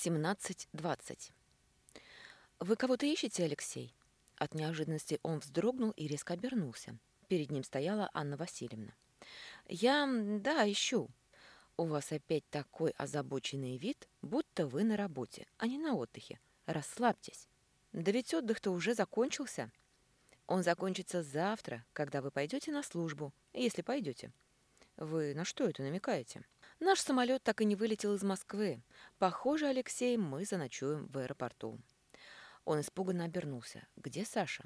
17.20. «Вы кого-то ищете, Алексей?» От неожиданности он вздрогнул и резко обернулся. Перед ним стояла Анна Васильевна. «Я... да, ищу. У вас опять такой озабоченный вид, будто вы на работе, а не на отдыхе. Расслабьтесь. Да ведь отдых-то уже закончился. Он закончится завтра, когда вы пойдете на службу, если пойдете. Вы на что это намекаете?» Наш самолет так и не вылетел из Москвы. Похоже, Алексей, мы заночуем в аэропорту. Он испуганно обернулся. Где Саша?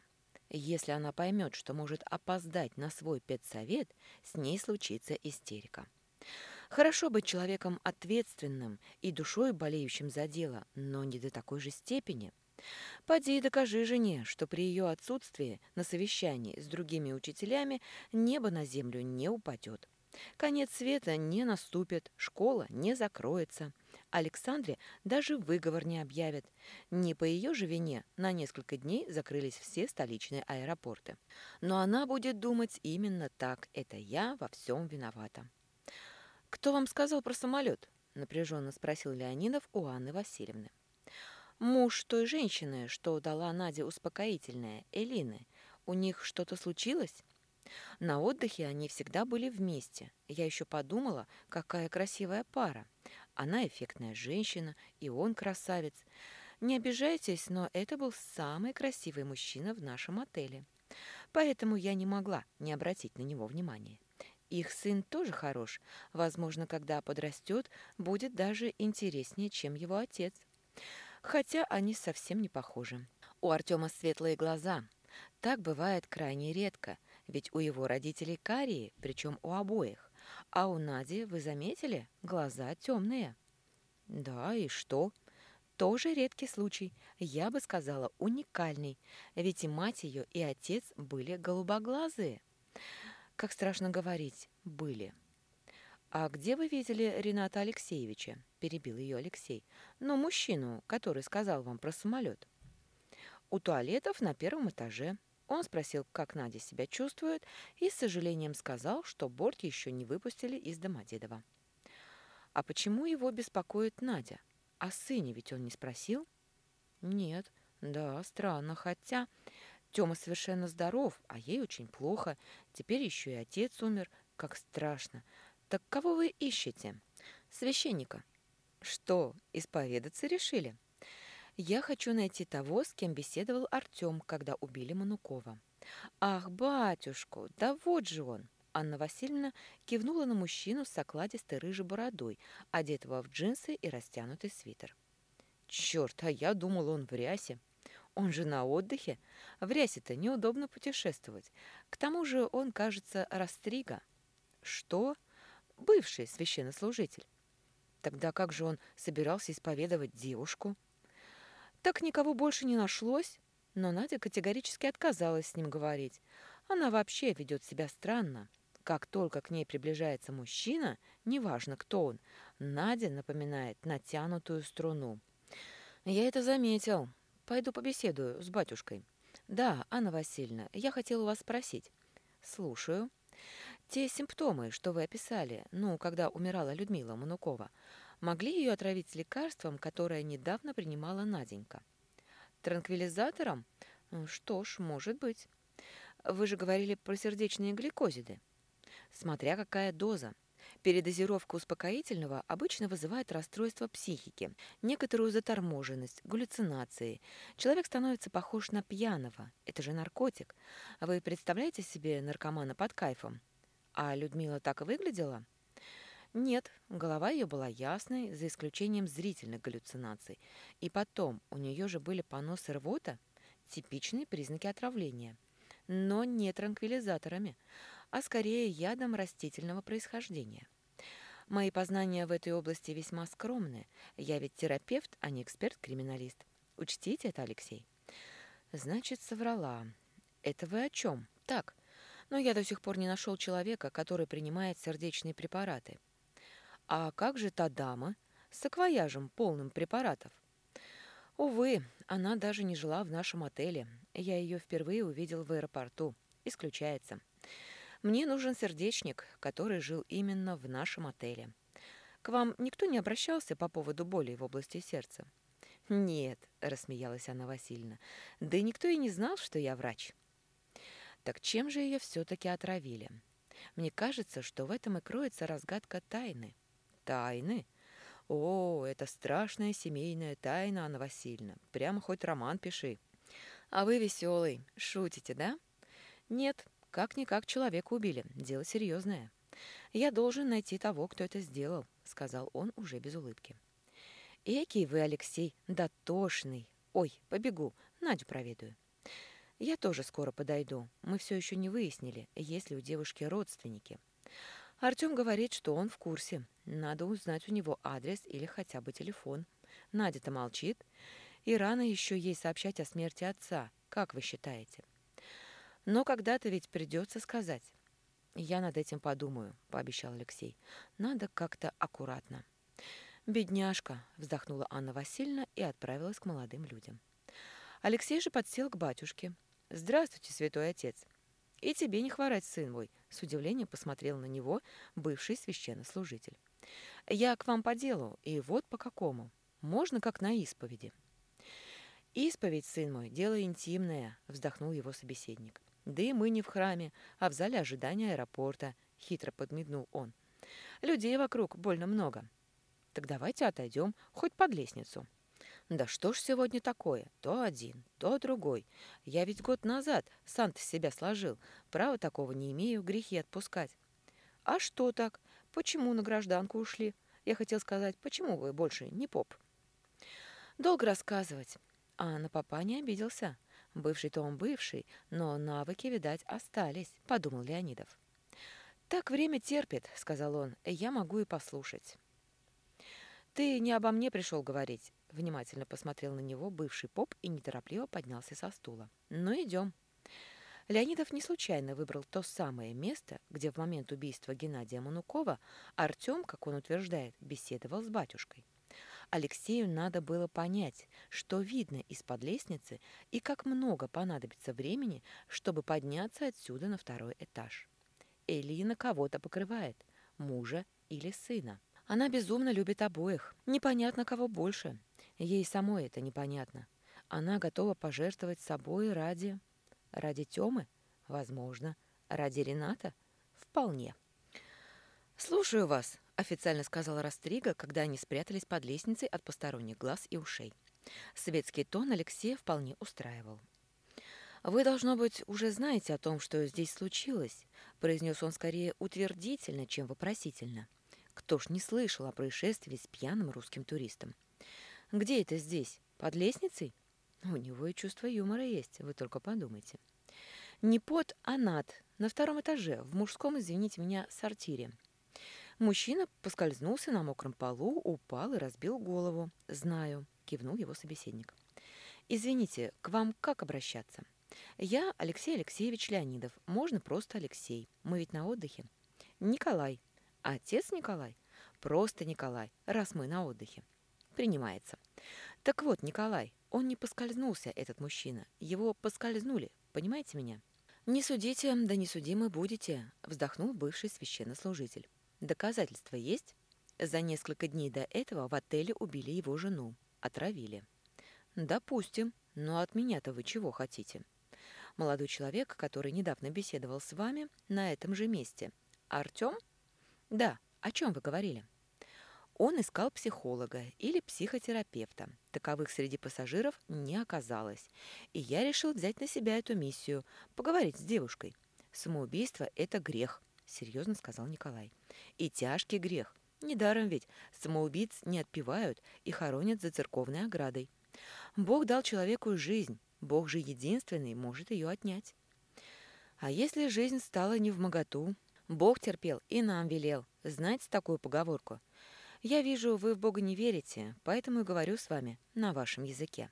Если она поймет, что может опоздать на свой педсовет, с ней случится истерика. Хорошо быть человеком ответственным и душой болеющим за дело, но не до такой же степени. Поди и докажи жене, что при ее отсутствии на совещании с другими учителями небо на землю не упадет. Конец света не наступит, школа не закроется. Александре даже выговор не объявят. Не по ее же вине на несколько дней закрылись все столичные аэропорты. Но она будет думать именно так. Это я во всем виновата. «Кто вам сказал про самолет?» – напряженно спросил Леонидов у Анны Васильевны. «Муж той женщины, что дала Наде успокоительное, Элины. У них что-то случилось?» На отдыхе они всегда были вместе. Я еще подумала, какая красивая пара. Она эффектная женщина, и он красавец. Не обижайтесь, но это был самый красивый мужчина в нашем отеле. Поэтому я не могла не обратить на него внимания. Их сын тоже хорош. Возможно, когда подрастет, будет даже интереснее, чем его отец. Хотя они совсем не похожи. У Артема светлые глаза. Так бывает крайне редко – ведь у его родителей карие, причем у обоих. А у Нади, вы заметили, глаза темные. Да, и что? Тоже редкий случай. Я бы сказала, уникальный. Ведь и мать ее, и отец были голубоглазые. Как страшно говорить, были. «А где вы видели Рената Алексеевича?» – перебил ее Алексей. «Ну, мужчину, который сказал вам про самолет». «У туалетов на первом этаже. Он спросил, как Надя себя чувствует, и с сожалением сказал, что борт еще не выпустили из Домодедова. А почему его беспокоит Надя? О сыне ведь он не спросил? Нет, да, странно, хотя... Тёма совершенно здоров, а ей очень плохо. Теперь еще и отец умер. Как страшно. Так кого вы ищете? Священника. Что, исповедаться решили? Я хочу найти того, с кем беседовал Артем, когда убили Манукова. Ах, батюшку, да вот же он! Анна Васильевна кивнула на мужчину с окладистой рыжей бородой, одетого в джинсы и растянутый свитер. Черт, а я думала, он в рясе. Он же на отдыхе. В рясе-то неудобно путешествовать. К тому же он, кажется, растрига. Что? Бывший священнослужитель. Тогда как же он собирался исповедовать девушку? Так никого больше не нашлось, но Надя категорически отказалась с ним говорить. Она вообще ведет себя странно. Как только к ней приближается мужчина, неважно кто он, Надя напоминает натянутую струну. «Я это заметил. Пойду побеседую с батюшкой». «Да, Анна Васильевна, я хотела вас спросить». «Слушаю». «Те симптомы, что вы описали, ну, когда умирала Людмила Манукова, могли ее отравить лекарством, которое недавно принимала Наденька. Транквилизатором? Что ж, может быть. Вы же говорили про сердечные гликозиды. Смотря какая доза. Передозировка успокоительного обычно вызывает расстройство психики, некоторую заторможенность, галлюцинации. Человек становится похож на пьяного. Это же наркотик. Вы представляете себе наркомана под кайфом? А Людмила так и выглядела? Нет, голова ее была ясной, за исключением зрительных галлюцинаций. И потом, у нее же были понос и рвота, типичные признаки отравления. Но не транквилизаторами, а скорее ядом растительного происхождения. Мои познания в этой области весьма скромные. Я ведь терапевт, а не эксперт-криминалист. Учтите это, Алексей. Значит, соврала. Это вы о чем? Так, но я до сих пор не нашел человека, который принимает сердечные препараты. А как же та дама с саквояжем, полным препаратов? Увы, она даже не жила в нашем отеле. Я ее впервые увидел в аэропорту. Исключается. Мне нужен сердечник, который жил именно в нашем отеле. К вам никто не обращался по поводу боли в области сердца? Нет, рассмеялась Анна Васильевна. Да и никто и не знал, что я врач. Так чем же ее все-таки отравили? Мне кажется, что в этом и кроется разгадка тайны. Тайны? О, это страшная семейная тайна, Анна Васильевна. Прямо хоть роман пиши. А вы веселый, шутите, да? Нет, как-никак человека убили. Дело серьезное. Я должен найти того, кто это сделал, сказал он уже без улыбки. Экий вы, Алексей, дотошный. Ой, побегу, Надю проведаю. Я тоже скоро подойду. Мы все еще не выяснили, есть ли у девушки родственники. Артем говорит, что он в курсе. Надо узнать у него адрес или хотя бы телефон. Надя-то молчит. И рано еще ей сообщать о смерти отца. Как вы считаете? Но когда-то ведь придется сказать. Я над этим подумаю, пообещал Алексей. Надо как-то аккуратно. «Бедняжка!» – вздохнула Анна Васильевна и отправилась к молодым людям. Алексей же подсел к батюшке. «Здравствуйте, святой отец!» «И тебе не хворать, сын мой!» — с удивлением посмотрел на него бывший священнослужитель. «Я к вам по делу, и вот по какому. Можно как на исповеди». «Исповедь, сын мой, дело интимное», — вздохнул его собеседник. «Да и мы не в храме, а в зале ожидания аэропорта», — хитро подмигнул он. «Людей вокруг больно много. Так давайте отойдем хоть под лестницу». Да что ж сегодня такое? То один, то другой. Я ведь год назад сам-то себя сложил. Права такого не имею, грехи отпускать. А что так? Почему на гражданку ушли? Я хотел сказать, почему вы больше не поп? Долго рассказывать. А на папа не обиделся. Бывший-то он бывший, но навыки, видать, остались, подумал Леонидов. «Так время терпит», — сказал он, — «я могу и послушать». «Ты не обо мне пришел говорить. Внимательно посмотрел на него бывший поп и неторопливо поднялся со стула. «Ну, идем». Леонидов не случайно выбрал то самое место, где в момент убийства Геннадия Манукова Артем, как он утверждает, беседовал с батюшкой. Алексею надо было понять, что видно из-под лестницы и как много понадобится времени, чтобы подняться отсюда на второй этаж. Элина кого-то покрывает, мужа или сына. Она безумно любит обоих. Непонятно, кого больше. Ей самой это непонятно. Она готова пожертвовать собой ради... Ради Тёмы? Возможно. Ради Рената? Вполне. «Слушаю вас», — официально сказала Растрига, когда они спрятались под лестницей от посторонних глаз и ушей. Светский тон Алексея вполне устраивал. «Вы, должно быть, уже знаете о том, что здесь случилось», — произнес он скорее утвердительно, чем вопросительно. «Кто ж не слышал о происшествии с пьяным русским туристом?» Где это здесь? Под лестницей? У него и чувство юмора есть, вы только подумайте. Не под, а над, на втором этаже, в мужском, извините меня, сортире. Мужчина поскользнулся на мокром полу, упал и разбил голову. «Знаю», — кивнул его собеседник. «Извините, к вам как обращаться?» «Я Алексей Алексеевич Леонидов. Можно просто Алексей. Мы ведь на отдыхе». «Николай». «Отец Николай?» «Просто Николай, раз мы на отдыхе» принимается. Так вот, Николай, он не поскользнулся, этот мужчина. Его поскользнули, понимаете меня? «Не судите, да не судимы будете», — вздохнул бывший священнослужитель. «Доказательства есть?» За несколько дней до этого в отеле убили его жену. Отравили. «Допустим. Но от меня-то вы чего хотите?» «Молодой человек, который недавно беседовал с вами на этом же месте. Артем?» «Да. О чем вы говорили?» Он искал психолога или психотерапевта. Таковых среди пассажиров не оказалось. И я решил взять на себя эту миссию, поговорить с девушкой. «Самоубийство – это грех», – серьезно сказал Николай. «И тяжкий грех. Недаром ведь самоубийц не отпевают и хоронят за церковной оградой. Бог дал человеку жизнь, Бог же единственный может ее отнять. А если жизнь стала не в моготу? Бог терпел и нам велел. Знаете такую поговорку – я вижу, вы в Бога не верите, поэтому и говорю с вами на вашем языке.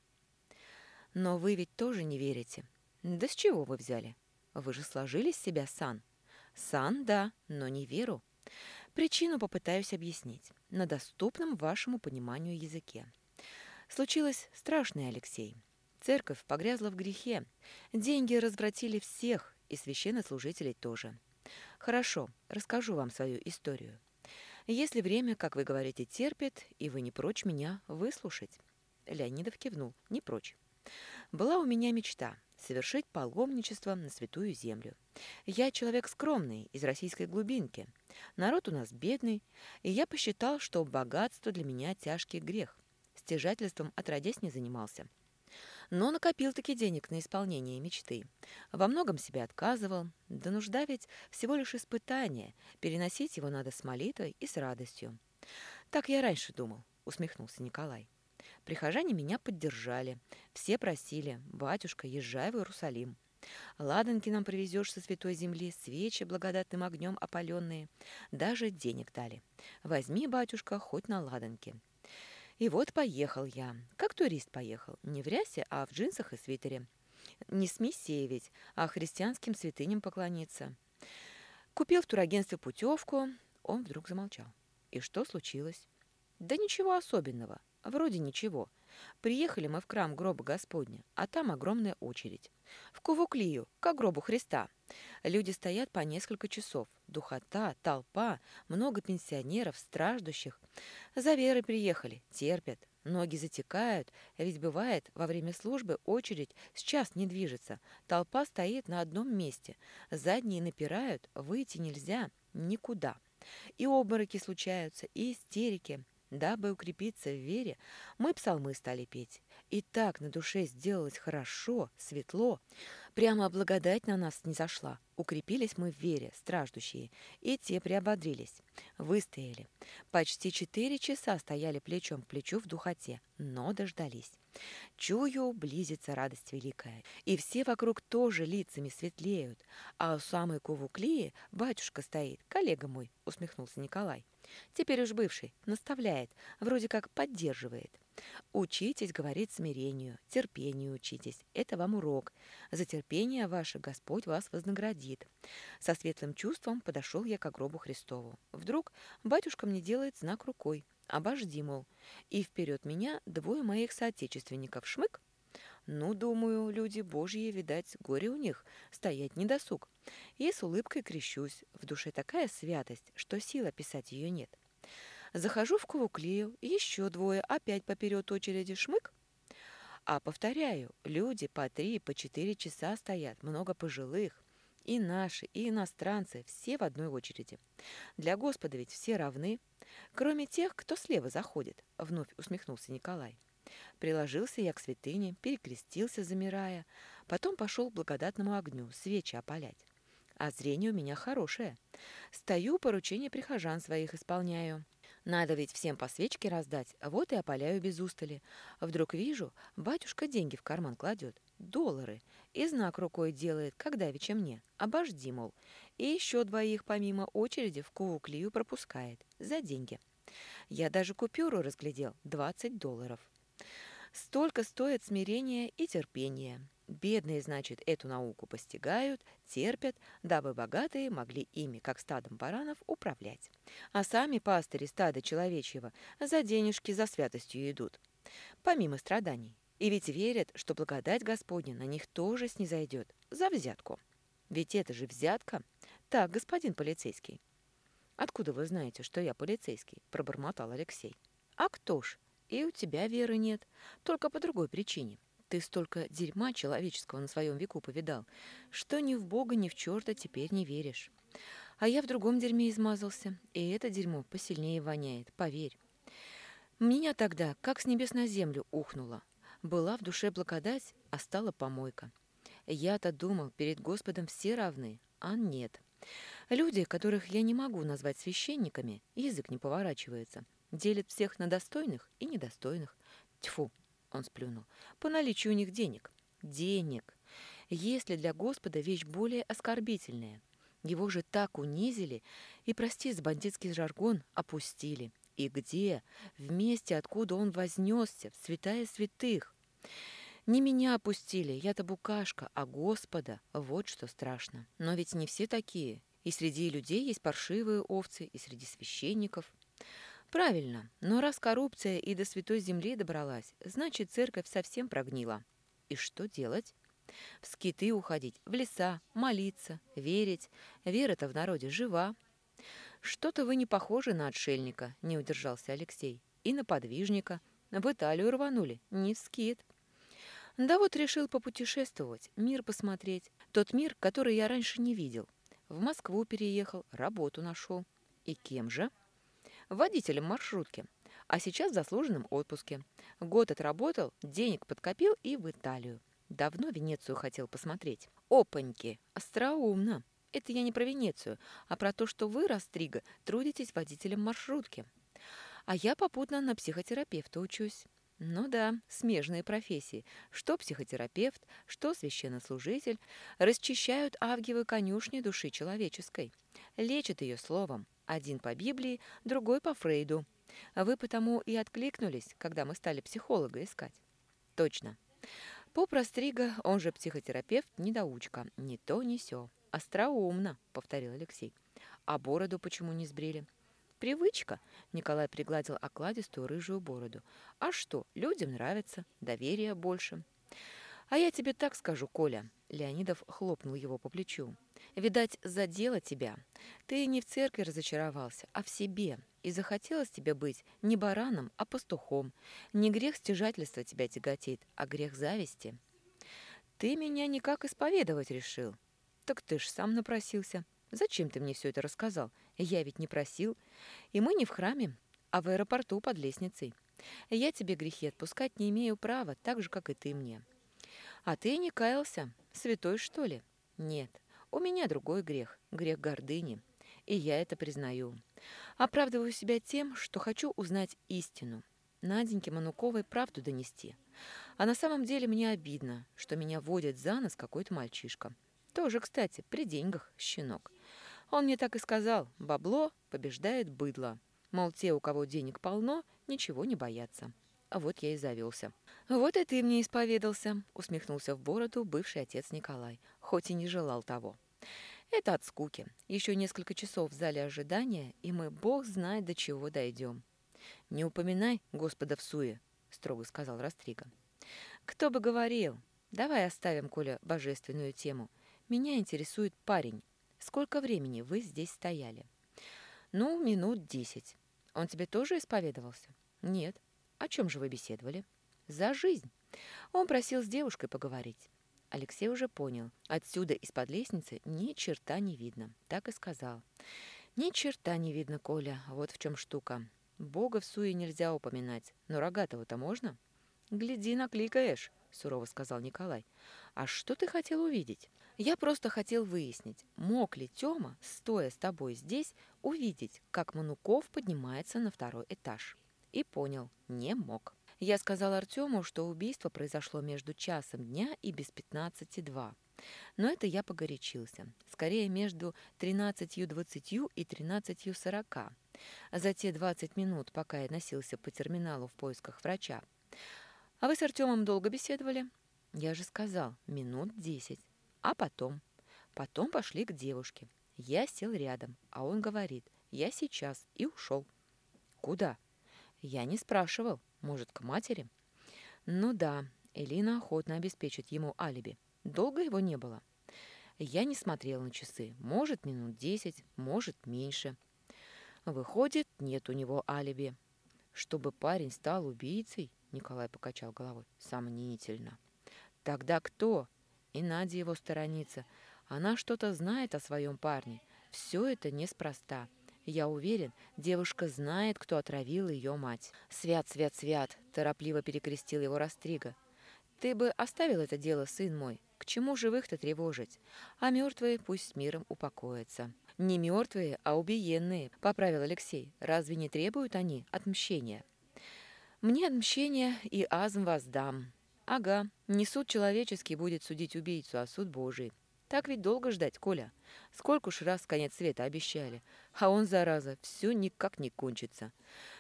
Но вы ведь тоже не верите. Да с чего вы взяли? Вы же сложили с себя сан. Сан, да, но не веру. Причину попытаюсь объяснить на доступном вашему пониманию языке. Случилось страшное, Алексей. Церковь погрязла в грехе. Деньги развратили всех, и священнослужителей тоже. Хорошо, расскажу вам свою историю. Если время, как вы говорите, терпит, и вы не прочь меня выслушать. Леонидов кивнул. Не прочь. Была у меня мечта совершить паломничество на Святую Землю. Я человек скромный, из российской глубинки. Народ у нас бедный, и я посчитал, что богатство для меня тяжкий грех. Стяжательством отродясь не занимался. Но накопил-таки денег на исполнение мечты. Во многом себе отказывал. Да нужда ведь всего лишь испытание. Переносить его надо с молитвой и с радостью. Так я раньше думал, усмехнулся Николай. Прихожане меня поддержали. Все просили, батюшка, езжай в Иерусалим. Ладанки нам привезешь со святой земли, свечи благодатным огнем опаленные. Даже денег дали. Возьми, батюшка, хоть на ладанки. И вот поехал я. Как турист поехал. Не в рясе, а в джинсах и свитере. Не с миссией ведь, а христианским святыням поклониться. Купил в турагентстве путевку. Он вдруг замолчал. И что случилось? Да ничего особенного. Вроде ничего. Приехали мы в храм гроба Господня, а там огромная очередь. В Кувуклию, к гробу Христа. Люди стоят по несколько часов. Духота, толпа, много пенсионеров, страждущих. За верой приехали, терпят. Ноги затекают, ведь бывает, во время службы очередь с час не движется. Толпа стоит на одном месте. Задние напирают, выйти нельзя никуда. И обмороки случаются, и истерики. Дабы укрепиться в вере, мы псалмы стали петь. И так на душе сделалось хорошо, светло. Прямо благодать на нас не зашла. Укрепились мы в вере, страждущие, и те приободрились. Выстояли. Почти четыре часа стояли плечом к плечу в духоте, но дождались. Чую, близится радость великая. И все вокруг тоже лицами светлеют. А у самой Кувуклии батюшка стоит, коллега мой, усмехнулся Николай. Теперь уж бывший, наставляет, вроде как поддерживает. Учитесь, говорит, смирению, терпению учитесь. Это вам урок. За терпение ваше Господь вас вознаградит. Со светлым чувством подошел я к гробу Христову. Вдруг батюшка мне делает знак рукой. Обожди, мол. И вперед меня двое моих соотечественников. Шмык. Ну, думаю, люди божьи, видать, горе у них, стоять не досуг. И с улыбкой крещусь. В душе такая святость, что сила писать ее нет. Захожу в Кувуклею, еще двое, опять поперед очереди шмык. А повторяю, люди по три, по четыре часа стоят, много пожилых. И наши, и иностранцы, все в одной очереди. Для Господа ведь все равны, кроме тех, кто слева заходит, вновь усмехнулся Николай. Приложился я к святыне, перекрестился, замирая, потом пошел к благодатному огню, свечи опалять. А зрение у меня хорошее. Стою, поручение прихожан своих исполняю. Надо ведь всем по свечке раздать, вот и опаляю без устали. Вдруг вижу, батюшка деньги в карман кладет, доллары, и знак рукой делает, когда давеча мне, обожди, мол. И еще двоих помимо очереди в Кууклию пропускает, за деньги. Я даже купюру разглядел, 20 долларов. Столько стоит смирение и терпение. Бедные, значит, эту науку постигают, терпят, дабы богатые могли ими, как стадом баранов, управлять. А сами пастыри стада человечьего за денежки, за святостью идут. Помимо страданий. И ведь верят, что благодать Господня на них тоже снизойдет. За взятку. Ведь это же взятка. Так, господин полицейский. «Откуда вы знаете, что я полицейский?» – пробормотал Алексей. «А кто ж? И у тебя веры нет. Только по другой причине. Ты столько дерьма человеческого на своем веку повидал, что ни в Бога, ни в черта теперь не веришь. А я в другом дерьме измазался, и это дерьмо посильнее воняет, поверь. Меня тогда, как с небес на землю, ухнуло. Была в душе благодать, а стала помойка. Я-то думал, перед Господом все равны, а нет. Люди, которых я не могу назвать священниками, язык не поворачивается, делят всех на достойных и недостойных. Тьфу, он сплюнул. По наличию у них денег. Денег. Если для Господа вещь более оскорбительная. Его же так унизили и, прости за бандитский жаргон, опустили. И где? В месте, откуда он вознесся, в святая святых. Не меня опустили, я-то букашка, а Господа, вот что страшно. Но ведь не все такие. И среди людей есть паршивые овцы, и среди священников. Правильно, но раз коррупция и до Святой Земли добралась, значит, церковь совсем прогнила. И что делать? В скиты уходить, в леса, молиться, верить. Вера-то в народе жива. «Что-то вы не похожи на отшельника», — не удержался Алексей. «И на подвижника. В Италию рванули, не в скит». «Да вот решил попутешествовать, мир посмотреть. Тот мир, который я раньше не видел. В Москву переехал, работу нашел. И кем же?» «Водителем маршрутки. А сейчас в заслуженном отпуске. Год отработал, денег подкопил и в Италию. Давно Венецию хотел посмотреть. Опаньки, остроумно. Это я не про Венецию, а про то, что вы, Растрига, трудитесь водителем маршрутки. А я попутно на психотерапевта учусь. Ну да, смежные профессии. Что психотерапевт, что священнослужитель расчищают авгиевы конюшни души человеческой. Лечат ее словом. Один по Библии, другой по Фрейду. Вы потому и откликнулись, когда мы стали психолога искать. Точно. Поп Растрига, он же психотерапевт, недоучка. Ни то, ни сё. «Остроумно», — повторил Алексей. «А бороду почему не сбрили?» «Привычка», — Николай пригладил окладистую рыжую бороду. «А что, людям нравится, доверия больше». «А я тебе так скажу, Коля», — Леонидов хлопнул его по плечу. «Видать, задело тебя. Ты не в церкви разочаровался, а в себе. И захотелось тебе быть не бараном, а пастухом. Не грех стяжательства тебя тяготит, а грех зависти». «Ты меня никак исповедовать решил», «Так ты ж сам напросился. Зачем ты мне все это рассказал? Я ведь не просил. И мы не в храме, а в аэропорту под лестницей. Я тебе грехи отпускать не имею права, так же, как и ты мне». «А ты не каялся? Святой, что ли?» «Нет, у меня другой грех, грех гордыни, и я это признаю. Оправдываю себя тем, что хочу узнать истину, Наденьке Мануковой правду донести. А на самом деле мне обидно, что меня водит за нос какой-то мальчишка. Тоже, кстати, при деньгах, щенок. Он мне так и сказал, бабло побеждает быдло. Мол, те, у кого денег полно, ничего не боятся. А вот я и завелся. «Вот и ты мне исповедался», — усмехнулся в бороду бывший отец Николай, хоть и не желал того. «Это от скуки. Еще несколько часов в зале ожидания, и мы, бог знает, до чего дойдем». «Не упоминай Господа в суе», — строго сказал Растрига. «Кто бы говорил. Давай оставим, Коля, божественную тему. Меня интересует парень. Сколько времени вы здесь стояли? Ну, минут десять. Он тебе тоже исповедовался? Нет. О чем же вы беседовали? За жизнь. Он просил с девушкой поговорить. Алексей уже понял. Отсюда из-под лестницы ни черта не видно. Так и сказал. Ни черта не видно, Коля. Вот в чем штука. Бога в суе нельзя упоминать. Но рогатого-то можно? Гляди, накликаешь, сурово сказал Николай. А что ты хотел увидеть? Я просто хотел выяснить, мог ли Тёма, стоя с тобой здесь, увидеть, как Мануков поднимается на второй этаж. И понял, не мог. Я сказал Артему, что убийство произошло между часом дня и без пятнадцати два. Но это я погорячился. Скорее, между 13.20 и 13.40. За те 20 минут, пока я носился по терминалу в поисках врача. А вы с Артемом долго беседовали? Я же сказал, минут десять. А потом? Потом пошли к девушке. Я сел рядом, а он говорит, я сейчас, и ушел. Куда? Я не спрашивал. Может, к матери? Ну да, Элина охотно обеспечит ему алиби. Долго его не было. Я не смотрел на часы. Может, минут десять, может, меньше. Выходит, нет у него алиби. Чтобы парень стал убийцей, Николай покачал головой, сомнительно. Тогда кто? И Надя его сторонится. Она что-то знает о своем парне. Все это неспроста. Я уверен, девушка знает, кто отравил ее мать. «Свят, свят, свят!» – торопливо перекрестил его Растрига. «Ты бы оставил это дело, сын мой. К чему живых-то тревожить? А мертвые пусть с миром упокоятся». «Не мертвые, а убиенные», – поправил Алексей. «Разве не требуют они отмщения?» «Мне отмщение и азм воздам», Ага, не суд человеческий будет судить убийцу, а суд Божий. Так ведь долго ждать, Коля. Сколько уж раз конец света обещали. А он, зараза, все никак не кончится.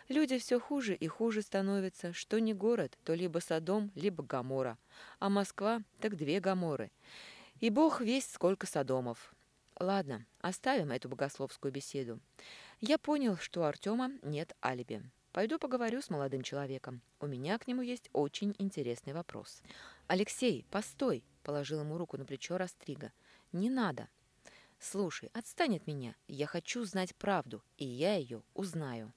Люди все хуже и хуже становятся. Что не город, то либо Содом, либо Гамора. А Москва — так две Гаморы. И бог весь сколько Содомов. Ладно, оставим эту богословскую беседу. Я понял, что у Артема нет алиби. Пойду поговорю с молодым человеком. У меня к нему есть очень интересный вопрос. «Алексей, постой!» – положил ему руку на плечо Растрига. «Не надо!» Слушай, отстань от меня. Я хочу знать правду, и я ее узнаю.